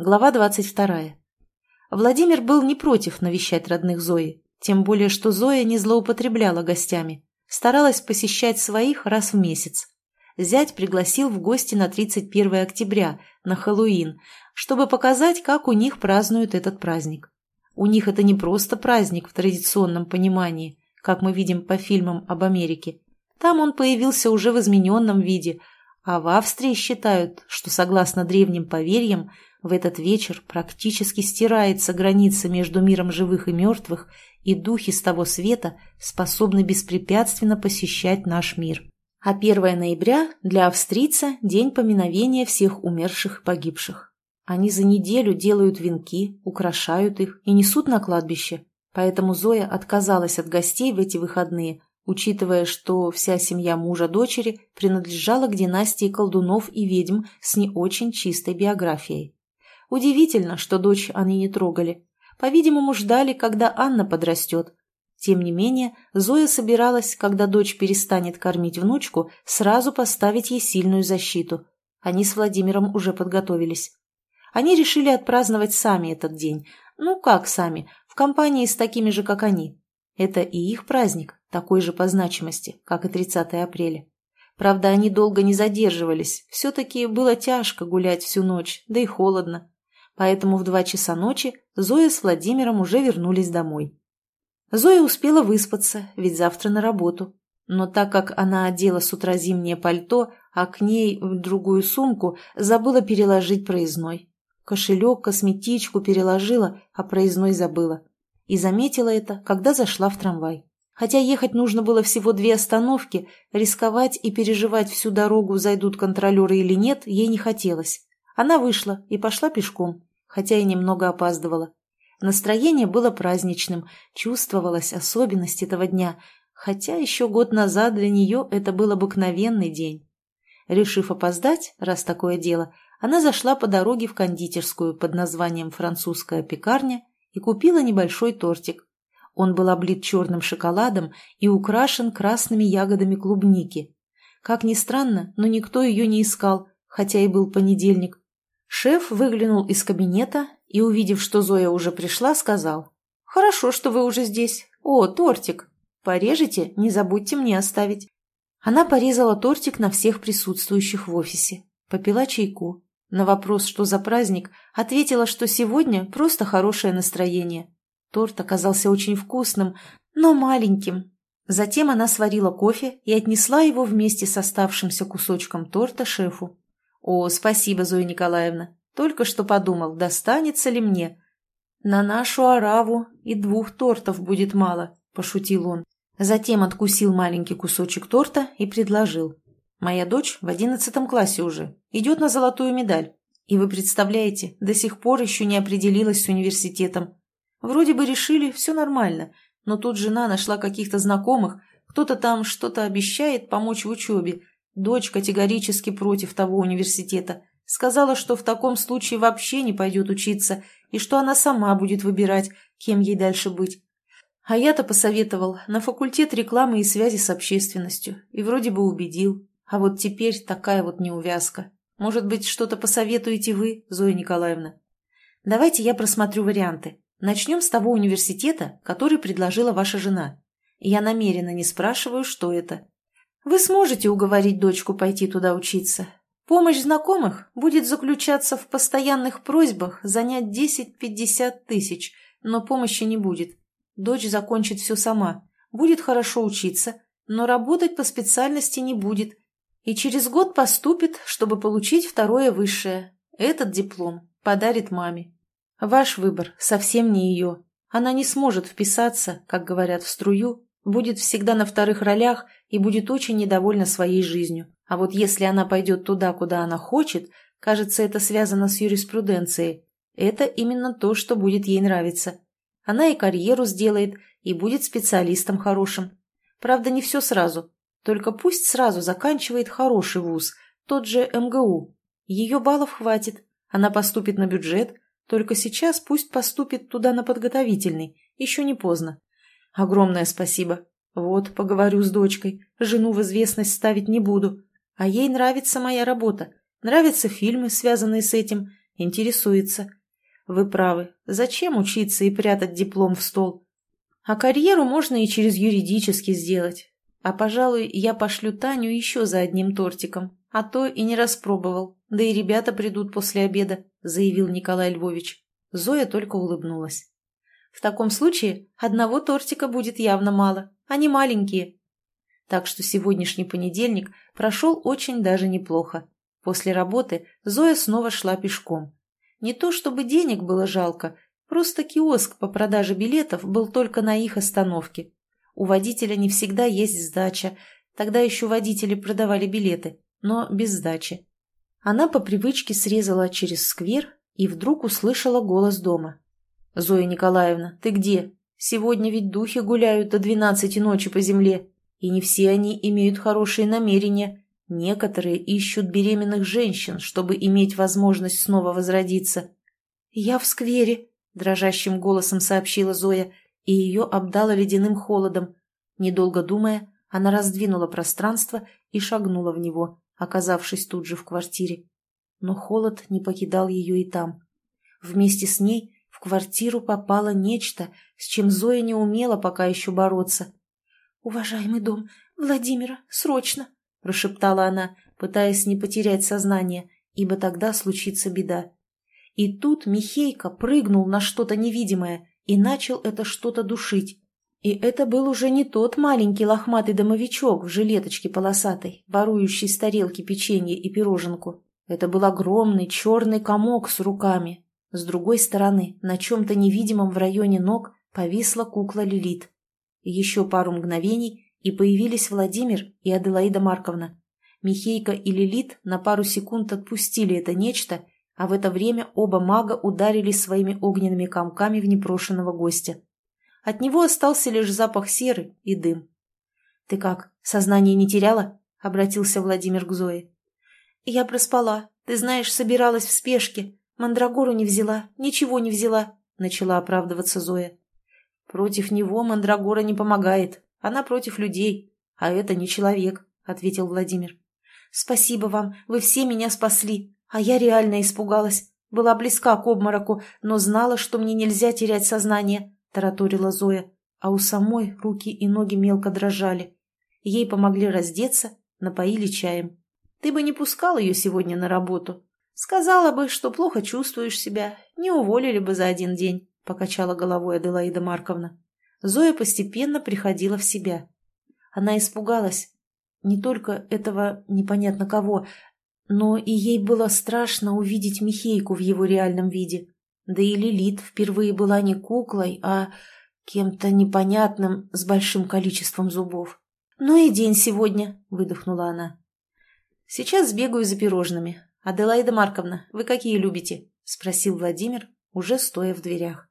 Глава 22. Владимир был не против навещать родных Зои, тем более что Зоя не злоупотребляла гостями, старалась посещать своих раз в месяц. Зять пригласил в гости на 31 октября, на Хэллоуин, чтобы показать, как у них празднуют этот праздник. У них это не просто праздник в традиционном понимании, как мы видим по фильмам об Америке. Там он появился уже в измененном виде, а в Австрии считают, что, согласно древним поверьям, в этот вечер практически стирается граница между миром живых и мертвых, и духи с того света способны беспрепятственно посещать наш мир. А 1 ноября для австрийца – день поминовения всех умерших и погибших. Они за неделю делают венки, украшают их и несут на кладбище. Поэтому Зоя отказалась от гостей в эти выходные, учитывая, что вся семья мужа дочери принадлежала к династии колдунов и ведьм с не очень чистой биографией. Удивительно, что дочь они не трогали. По-видимому, ждали, когда Анна подрастет. Тем не менее, Зоя собиралась, когда дочь перестанет кормить внучку, сразу поставить ей сильную защиту. Они с Владимиром уже подготовились. Они решили отпраздновать сами этот день. Ну как сами, в компании с такими же, как они. Это и их праздник, такой же по значимости, как и 30 апреля. Правда, они долго не задерживались, все-таки было тяжко гулять всю ночь, да и холодно поэтому в два часа ночи Зоя с Владимиром уже вернулись домой. Зоя успела выспаться, ведь завтра на работу. Но так как она одела с утра зимнее пальто, а к ней в другую сумку забыла переложить проездной. Кошелек, косметичку переложила, а проездной забыла. И заметила это, когда зашла в трамвай. Хотя ехать нужно было всего две остановки, рисковать и переживать всю дорогу, зайдут контролеры или нет, ей не хотелось. Она вышла и пошла пешком хотя и немного опаздывала. Настроение было праздничным, чувствовалась особенность этого дня, хотя еще год назад для нее это был обыкновенный день. Решив опоздать, раз такое дело, она зашла по дороге в кондитерскую под названием «Французская пекарня» и купила небольшой тортик. Он был облит черным шоколадом и украшен красными ягодами клубники. Как ни странно, но никто ее не искал, хотя и был понедельник. Шеф выглянул из кабинета и, увидев, что Зоя уже пришла, сказал. «Хорошо, что вы уже здесь. О, тортик. Порежете, не забудьте мне оставить». Она порезала тортик на всех присутствующих в офисе. Попила чайку. На вопрос, что за праздник, ответила, что сегодня просто хорошее настроение. Торт оказался очень вкусным, но маленьким. Затем она сварила кофе и отнесла его вместе с оставшимся кусочком торта шефу. «О, спасибо, Зоя Николаевна. Только что подумал, достанется ли мне. На нашу ораву и двух тортов будет мало», – пошутил он. Затем откусил маленький кусочек торта и предложил. «Моя дочь в одиннадцатом классе уже, идет на золотую медаль. И вы представляете, до сих пор еще не определилась с университетом. Вроде бы решили, все нормально, но тут жена нашла каких-то знакомых, кто-то там что-то обещает помочь в учебе, Дочь категорически против того университета. Сказала, что в таком случае вообще не пойдет учиться, и что она сама будет выбирать, кем ей дальше быть. А я-то посоветовал на факультет рекламы и связи с общественностью, и вроде бы убедил. А вот теперь такая вот неувязка. Может быть, что-то посоветуете вы, Зоя Николаевна? Давайте я просмотрю варианты. Начнем с того университета, который предложила ваша жена. Я намеренно не спрашиваю, что это. Вы сможете уговорить дочку пойти туда учиться. Помощь знакомых будет заключаться в постоянных просьбах занять 10-50 тысяч, но помощи не будет. Дочь закончит все сама, будет хорошо учиться, но работать по специальности не будет. И через год поступит, чтобы получить второе высшее. Этот диплом подарит маме. Ваш выбор совсем не ее. Она не сможет вписаться, как говорят, в струю, будет всегда на вторых ролях и будет очень недовольна своей жизнью. А вот если она пойдет туда, куда она хочет, кажется, это связано с юриспруденцией. Это именно то, что будет ей нравиться. Она и карьеру сделает, и будет специалистом хорошим. Правда, не все сразу. Только пусть сразу заканчивает хороший вуз, тот же МГУ. Ее баллов хватит. Она поступит на бюджет, только сейчас пусть поступит туда на подготовительный, еще не поздно. Огромное спасибо. Вот, поговорю с дочкой. Жену в известность ставить не буду. А ей нравится моя работа. Нравятся фильмы, связанные с этим. Интересуется. Вы правы. Зачем учиться и прятать диплом в стол? А карьеру можно и через юридически сделать. А, пожалуй, я пошлю Таню еще за одним тортиком. А то и не распробовал. Да и ребята придут после обеда, заявил Николай Львович. Зоя только улыбнулась. В таком случае одного тортика будет явно мало. Они маленькие. Так что сегодняшний понедельник прошел очень даже неплохо. После работы Зоя снова шла пешком. Не то чтобы денег было жалко, просто киоск по продаже билетов был только на их остановке. У водителя не всегда есть сдача, тогда еще водители продавали билеты, но без сдачи. Она по привычке срезала через сквер и вдруг услышала голос дома. «Зоя Николаевна, ты где? Сегодня ведь духи гуляют до двенадцати ночи по земле, и не все они имеют хорошие намерения. Некоторые ищут беременных женщин, чтобы иметь возможность снова возродиться». «Я в сквере», — дрожащим голосом сообщила Зоя, и ее обдало ледяным холодом. Недолго думая, она раздвинула пространство и шагнула в него, оказавшись тут же в квартире. Но холод не покидал ее и там. Вместе с ней в квартиру попало нечто, с чем Зоя не умела пока еще бороться. «Уважаемый дом, Владимира, срочно!» – прошептала она, пытаясь не потерять сознание, ибо тогда случится беда. И тут Михейка прыгнул на что-то невидимое и начал это что-то душить. И это был уже не тот маленький лохматый домовичок в жилеточке полосатой, ворующий с тарелки печенье и пироженку. Это был огромный черный комок с руками, с другой стороны, на чем-то невидимом в районе ног, повисла кукла Лилит. Еще пару мгновений, и появились Владимир и Аделаида Марковна. Михейка и Лилит на пару секунд отпустили это нечто, а в это время оба мага ударили своими огненными комками в непрошенного гостя. От него остался лишь запах серы и дым. «Ты как, сознание не теряла?» — обратился Владимир к Зое. «Я проспала. Ты знаешь, собиралась в спешке. «Мандрагору не взяла, ничего не взяла», — начала оправдываться Зоя. «Против него Мандрагора не помогает, она против людей, а это не человек», — ответил Владимир. «Спасибо вам, вы все меня спасли, а я реально испугалась. Была близка к обмороку, но знала, что мне нельзя терять сознание», — тараторила Зоя, а у самой руки и ноги мелко дрожали. Ей помогли раздеться, напоили чаем. «Ты бы не пускал ее сегодня на работу», «Сказала бы, что плохо чувствуешь себя, не уволили бы за один день», — покачала головой Аделаида Марковна. Зоя постепенно приходила в себя. Она испугалась не только этого непонятно кого, но и ей было страшно увидеть Михейку в его реальном виде. Да и Лилит впервые была не куклой, а кем-то непонятным с большим количеством зубов. «Ну и день сегодня», — выдохнула она. «Сейчас сбегаю за пирожными. «Аделаида Марковна, вы какие любите?» – спросил Владимир, уже стоя в дверях.